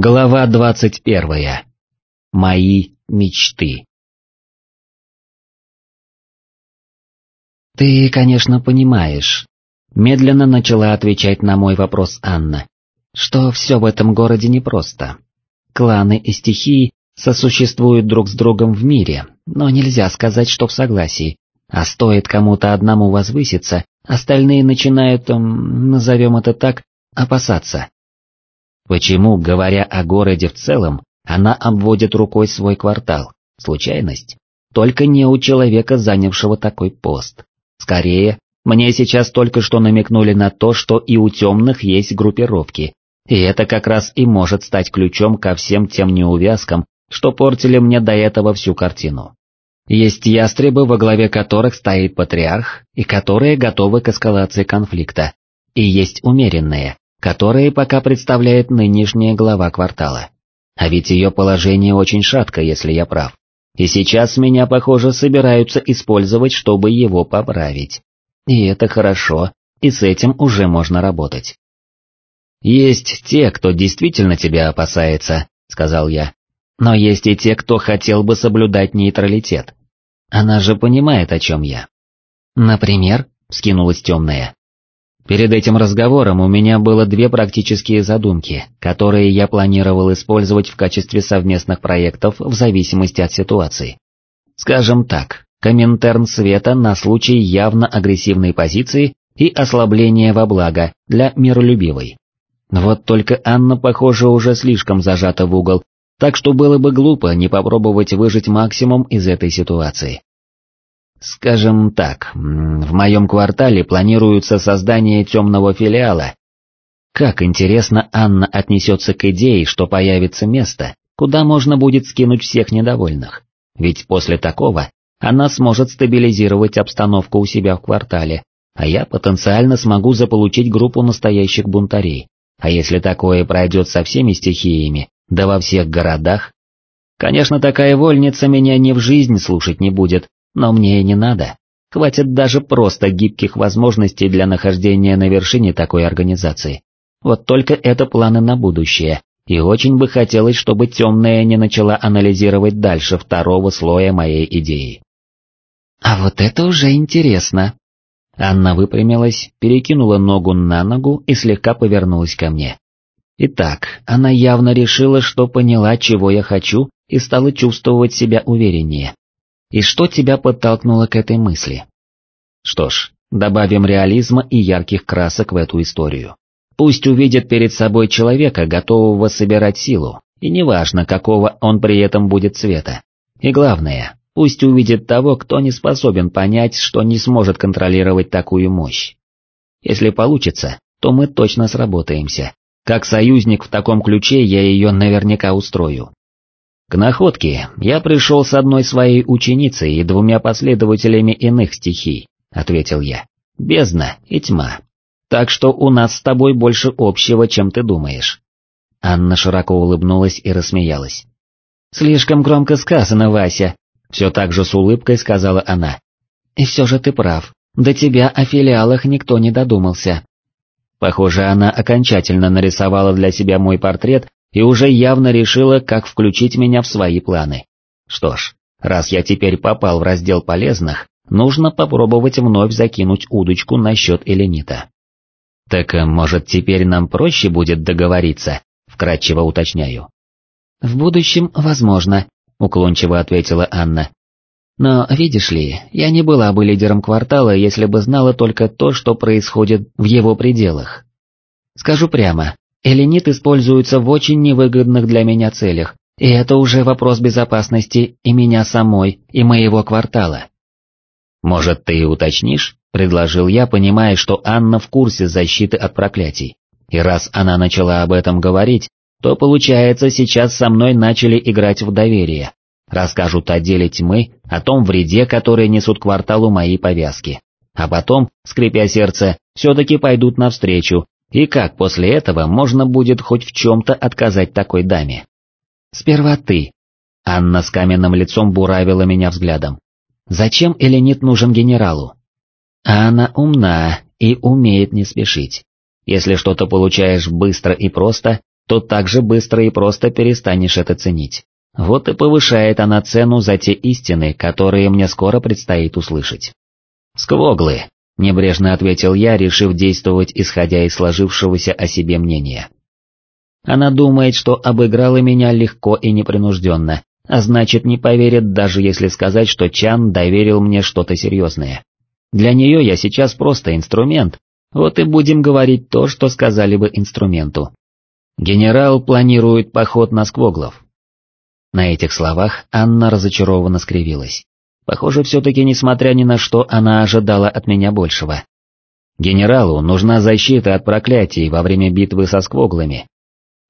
Глава двадцать первая. Мои мечты. «Ты, конечно, понимаешь», — медленно начала отвечать на мой вопрос Анна, «что все в этом городе непросто. Кланы и стихии сосуществуют друг с другом в мире, но нельзя сказать, что в согласии, а стоит кому-то одному возвыситься, остальные начинают, назовем это так, опасаться. Почему, говоря о городе в целом, она обводит рукой свой квартал? Случайность? Только не у человека, занявшего такой пост. Скорее, мне сейчас только что намекнули на то, что и у темных есть группировки, и это как раз и может стать ключом ко всем тем неувязкам, что портили мне до этого всю картину. Есть ястребы, во главе которых стоит патриарх, и которые готовы к эскалации конфликта, и есть умеренные, которые пока представляет нынешняя глава квартала. А ведь ее положение очень шатко, если я прав и сейчас меня, похоже, собираются использовать, чтобы его поправить. И это хорошо, и с этим уже можно работать. «Есть те, кто действительно тебя опасается», — сказал я. «Но есть и те, кто хотел бы соблюдать нейтралитет. Она же понимает, о чем я». «Например?» — вскинулась темная. Перед этим разговором у меня было две практические задумки, которые я планировал использовать в качестве совместных проектов в зависимости от ситуации. Скажем так, Коминтерн света на случай явно агрессивной позиции и ослабления во благо для миролюбивой. Вот только Анна, похоже, уже слишком зажата в угол, так что было бы глупо не попробовать выжить максимум из этой ситуации. Скажем так, в моем квартале планируется создание темного филиала. Как интересно Анна отнесется к идее, что появится место, куда можно будет скинуть всех недовольных. Ведь после такого она сможет стабилизировать обстановку у себя в квартале, а я потенциально смогу заполучить группу настоящих бунтарей. А если такое пройдет со всеми стихиями, да во всех городах? Конечно, такая вольница меня ни в жизнь слушать не будет, но мне и не надо. Хватит даже просто гибких возможностей для нахождения на вершине такой организации. Вот только это планы на будущее, и очень бы хотелось, чтобы темная не начала анализировать дальше второго слоя моей идеи. А вот это уже интересно. Анна выпрямилась, перекинула ногу на ногу и слегка повернулась ко мне. Итак, она явно решила, что поняла, чего я хочу, и стала чувствовать себя увереннее. И что тебя подтолкнуло к этой мысли? Что ж, добавим реализма и ярких красок в эту историю. Пусть увидит перед собой человека, готового собирать силу, и неважно, какого он при этом будет цвета. И главное, пусть увидит того, кто не способен понять, что не сможет контролировать такую мощь. Если получится, то мы точно сработаемся. Как союзник в таком ключе я ее наверняка устрою. К находке я пришел с одной своей ученицей и двумя последователями иных стихий, ответил я. Бездна и тьма. Так что у нас с тобой больше общего, чем ты думаешь. Анна широко улыбнулась и рассмеялась. «Слишком громко сказано, Вася», — все так же с улыбкой сказала она. «И все же ты прав, до тебя о филиалах никто не додумался». Похоже, она окончательно нарисовала для себя мой портрет и уже явно решила, как включить меня в свои планы. Что ж, раз я теперь попал в раздел полезных, нужно попробовать вновь закинуть удочку насчет эленита. Так, э, может, теперь нам проще будет договориться, вкратчиво уточняю. В будущем возможно, уклончиво ответила Анна. Но, видишь ли, я не была бы лидером квартала, если бы знала только то, что происходит в его пределах. Скажу прямо, Эленит используется в очень невыгодных для меня целях, и это уже вопрос безопасности и меня самой, и моего квартала. «Может, ты и уточнишь?» — предложил я, понимая, что Анна в курсе защиты от проклятий. И раз она начала об этом говорить, то получается сейчас со мной начали играть в доверие. Расскажут о деле тьмы, о том вреде, который несут кварталу мои повязки. А потом, скрипя сердце, все-таки пойдут навстречу и как после этого можно будет хоть в чем-то отказать такой даме? Сперва ты. Анна с каменным лицом буравила меня взглядом. Зачем Эленит нужен генералу? А она умна и умеет не спешить. Если что-то получаешь быстро и просто, то так же быстро и просто перестанешь это ценить. Вот и повышает она цену за те истины, которые мне скоро предстоит услышать. «Сквоглы», — небрежно ответил я, решив действовать исходя из сложившегося о себе мнения. Она думает, что обыграла меня легко и непринужденно, а значит не поверит, даже если сказать, что Чан доверил мне что-то серьезное. Для нее я сейчас просто инструмент, вот и будем говорить то, что сказали бы инструменту. Генерал планирует поход на Сквоглов. На этих словах Анна разочарованно скривилась. Похоже, все-таки, несмотря ни на что, она ожидала от меня большего. Генералу нужна защита от проклятий во время битвы со Сквоглами.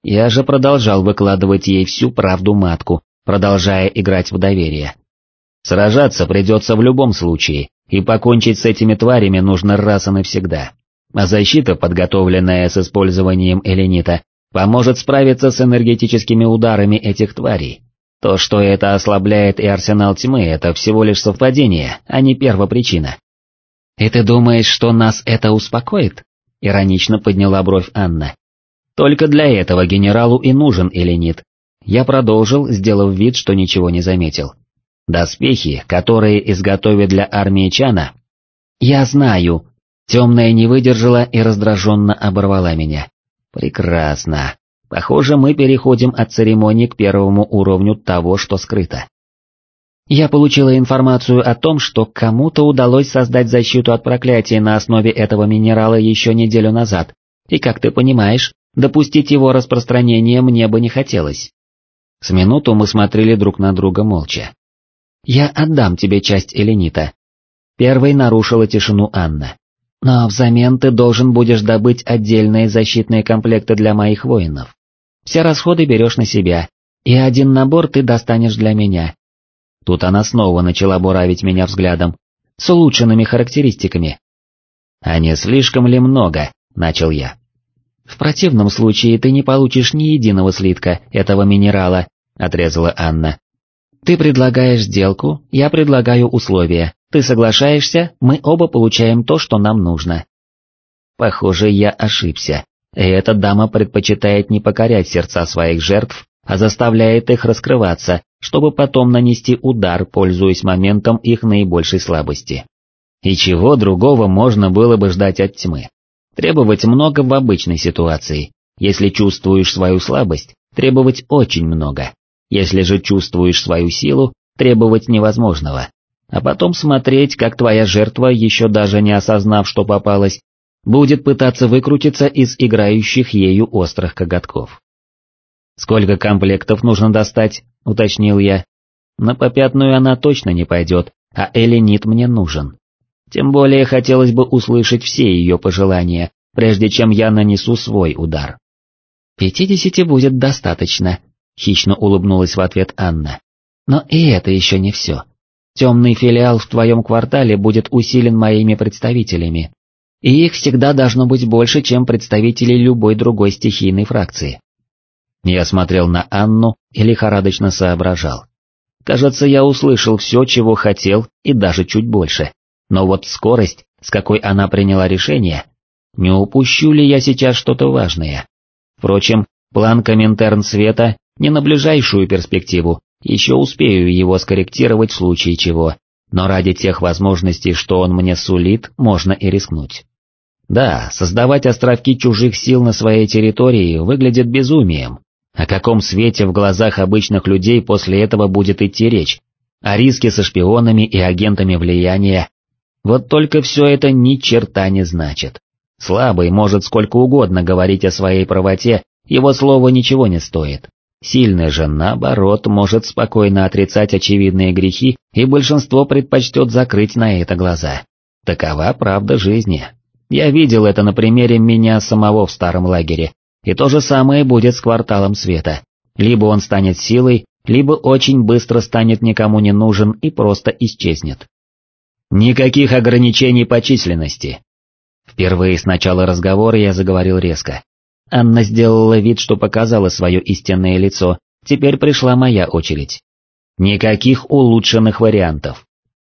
Я же продолжал выкладывать ей всю правду матку, продолжая играть в доверие. Сражаться придется в любом случае, и покончить с этими тварями нужно раз и навсегда. А защита, подготовленная с использованием эленита, поможет справиться с энергетическими ударами этих тварей. То, что это ослабляет и арсенал тьмы, это всего лишь совпадение, а не первопричина. «И ты думаешь, что нас это успокоит?» — иронично подняла бровь Анна. «Только для этого генералу и нужен эленит». Я продолжил, сделав вид, что ничего не заметил. Доспехи, которые изготовят для армии Чана... Я знаю. Темная не выдержала и раздраженно оборвала меня. Прекрасно. Похоже, мы переходим от церемонии к первому уровню того, что скрыто. Я получила информацию о том, что кому-то удалось создать защиту от проклятия на основе этого минерала еще неделю назад, и, как ты понимаешь, допустить его распространение мне бы не хотелось. С минуту мы смотрели друг на друга молча. «Я отдам тебе часть эленита». Первой нарушила тишину Анна. «Но взамен ты должен будешь добыть отдельные защитные комплекты для моих воинов. Все расходы берешь на себя, и один набор ты достанешь для меня». Тут она снова начала буравить меня взглядом, с улучшенными характеристиками. «А не слишком ли много?» — начал я. «В противном случае ты не получишь ни единого слитка этого минерала», — отрезала Анна. Ты предлагаешь сделку, я предлагаю условия, ты соглашаешься, мы оба получаем то, что нам нужно. Похоже, я ошибся, и эта дама предпочитает не покорять сердца своих жертв, а заставляет их раскрываться, чтобы потом нанести удар, пользуясь моментом их наибольшей слабости. И чего другого можно было бы ждать от тьмы? Требовать много в обычной ситуации, если чувствуешь свою слабость, требовать очень много. Если же чувствуешь свою силу, требовать невозможного. А потом смотреть, как твоя жертва, еще даже не осознав, что попалась, будет пытаться выкрутиться из играющих ею острых коготков. «Сколько комплектов нужно достать?» — уточнил я. «На попятную она точно не пойдет, а Эленит мне нужен. Тем более хотелось бы услышать все ее пожелания, прежде чем я нанесу свой удар». «Пятидесяти будет достаточно», Хищно улыбнулась в ответ Анна. Но и это еще не все. Темный филиал в твоем квартале будет усилен моими представителями. И их всегда должно быть больше, чем представителей любой другой стихийной фракции. Я смотрел на Анну и лихорадочно соображал. Кажется, я услышал все, чего хотел, и даже чуть больше. Но вот скорость, с какой она приняла решение, не упущу ли я сейчас что-то важное? Впрочем, план Коминтерн Света не на ближайшую перспективу, еще успею его скорректировать в случае чего, но ради тех возможностей, что он мне сулит, можно и рискнуть. Да, создавать островки чужих сил на своей территории выглядит безумием. О каком свете в глазах обычных людей после этого будет идти речь? О риске со шпионами и агентами влияния? Вот только все это ни черта не значит. Слабый может сколько угодно говорить о своей правоте, его слово ничего не стоит. Сильный же, наоборот, может спокойно отрицать очевидные грехи, и большинство предпочтет закрыть на это глаза. Такова правда жизни. Я видел это на примере меня самого в старом лагере, и то же самое будет с кварталом света. Либо он станет силой, либо очень быстро станет никому не нужен и просто исчезнет. Никаких ограничений по численности. Впервые с начала разговора я заговорил резко. Анна сделала вид, что показала свое истинное лицо, теперь пришла моя очередь. Никаких улучшенных вариантов.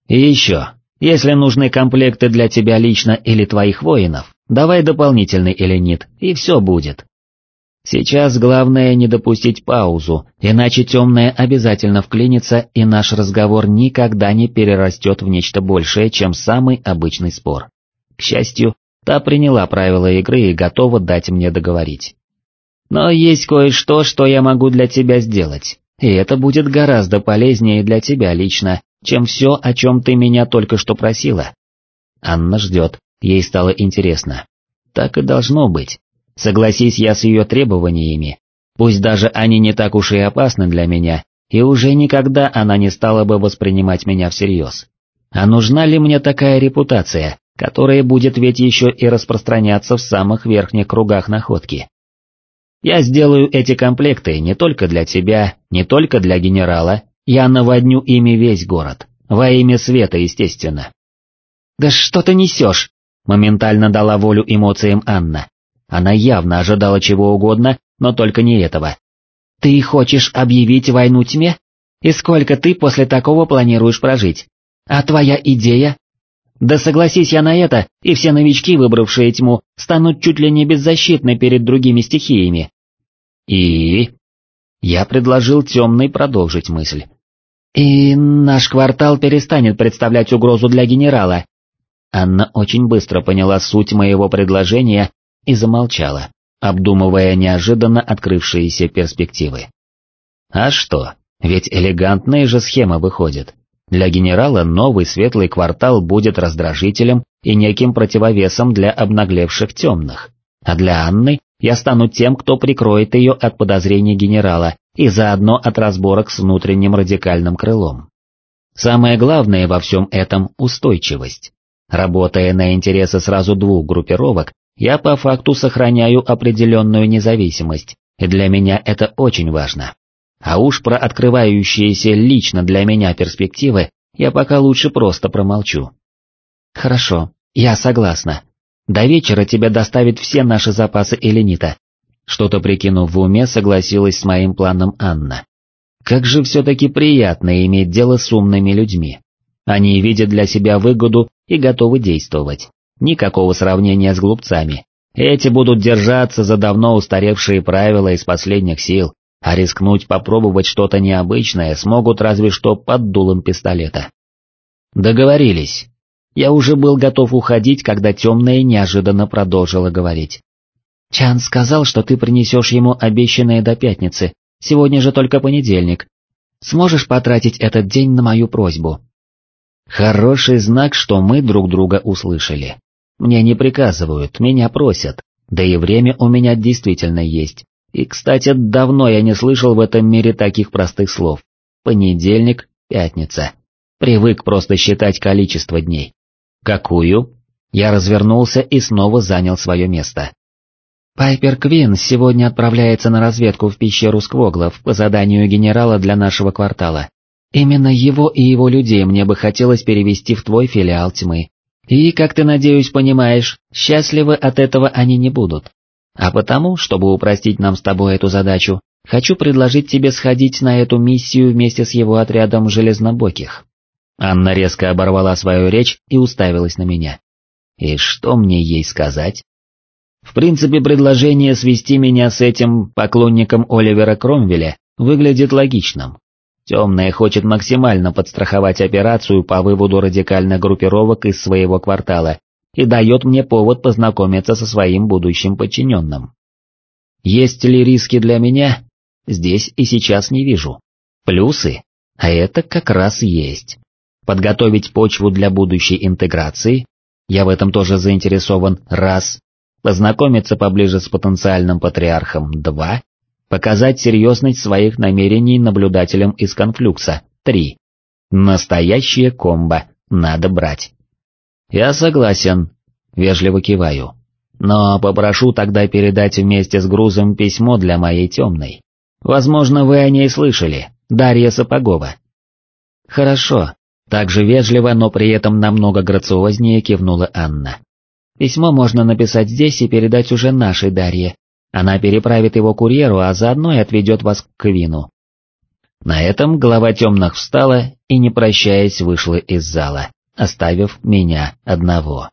И еще, если нужны комплекты для тебя лично или твоих воинов, давай дополнительный эленит, и все будет. Сейчас главное не допустить паузу, иначе темная обязательно вклинится, и наш разговор никогда не перерастет в нечто большее, чем самый обычный спор. К счастью, та приняла правила игры и готова дать мне договорить. Но есть кое-что, что я могу для тебя сделать, и это будет гораздо полезнее для тебя лично, чем все, о чем ты меня только что просила. Анна ждет, ей стало интересно. Так и должно быть. Согласись я с ее требованиями, пусть даже они не так уж и опасны для меня, и уже никогда она не стала бы воспринимать меня всерьез. А нужна ли мне такая репутация, которая будет ведь еще и распространяться в самых верхних кругах находки? Я сделаю эти комплекты не только для тебя, не только для генерала, я наводню ими весь город, во имя света, естественно. «Да что ты несешь?» — моментально дала волю эмоциям Анна. Она явно ожидала чего угодно, но только не этого. «Ты хочешь объявить войну тьме? И сколько ты после такого планируешь прожить? А твоя идея? Да согласись я на это, и все новички, выбравшие тьму, станут чуть ли не беззащитны перед другими стихиями. И... Я предложил темной продолжить мысль. И наш квартал перестанет представлять угрозу для генерала. Анна очень быстро поняла суть моего предложения и замолчала, обдумывая неожиданно открывшиеся перспективы. А что, ведь элегантная же схема выходит. Для генерала новый светлый квартал будет раздражителем и неким противовесом для обнаглевших темных, а для Анны я стану тем, кто прикроет ее от подозрений генерала и заодно от разборок с внутренним радикальным крылом. Самое главное во всем этом – устойчивость. Работая на интересы сразу двух группировок, я по факту сохраняю определенную независимость, и для меня это очень важно. А уж про открывающиеся лично для меня перспективы я пока лучше просто промолчу. Хорошо, я согласна. До вечера тебя доставят все наши запасы эленита. Что-то прикинув в уме, согласилась с моим планом Анна. Как же все-таки приятно иметь дело с умными людьми. Они видят для себя выгоду и готовы действовать. Никакого сравнения с глупцами. Эти будут держаться за давно устаревшие правила из последних сил, а рискнуть попробовать что-то необычное смогут разве что под дулом пистолета. Договорились. Я уже был готов уходить, когда темная неожиданно продолжила говорить. Чан сказал, что ты принесешь ему обещанное до пятницы, сегодня же только понедельник. Сможешь потратить этот день на мою просьбу? Хороший знак, что мы друг друга услышали. Мне не приказывают, меня просят, да и время у меня действительно есть. И, кстати, давно я не слышал в этом мире таких простых слов. Понедельник, пятница. Привык просто считать количество дней. Какую? Я развернулся и снова занял свое место. Пайпер Квин сегодня отправляется на разведку в пещеру Сквоглов по заданию генерала для нашего квартала. Именно его и его людей мне бы хотелось перевести в твой филиал тьмы, и, как ты, надеюсь, понимаешь, счастливы от этого они не будут. А потому, чтобы упростить нам с тобой эту задачу, хочу предложить тебе сходить на эту миссию вместе с его отрядом железнобоких». Анна резко оборвала свою речь и уставилась на меня. «И что мне ей сказать?» В принципе, предложение свести меня с этим поклонником Оливера Кромвеля выглядит логичным. Темная хочет максимально подстраховать операцию по выводу радикальных группировок из своего квартала и дает мне повод познакомиться со своим будущим подчиненным. Есть ли риски для меня? Здесь и сейчас не вижу. Плюсы? А это как раз есть. Подготовить почву для будущей интеграции? Я в этом тоже заинтересован, раз. Познакомиться поближе с потенциальным патриархом, два. Показать серьезность своих намерений наблюдателям из конфлюкса. 3. Настоящее комбо, надо брать. Я согласен, вежливо киваю. Но попрошу тогда передать вместе с грузом письмо для моей темной. Возможно, вы о ней слышали, Дарья Сапогова. Хорошо, так же вежливо, но при этом намного грациознее кивнула Анна. Письмо можно написать здесь и передать уже нашей Дарье, она переправит его курьеру, а заодно и отведет вас к Квину. На этом глава темных встала и, не прощаясь, вышла из зала, оставив меня одного.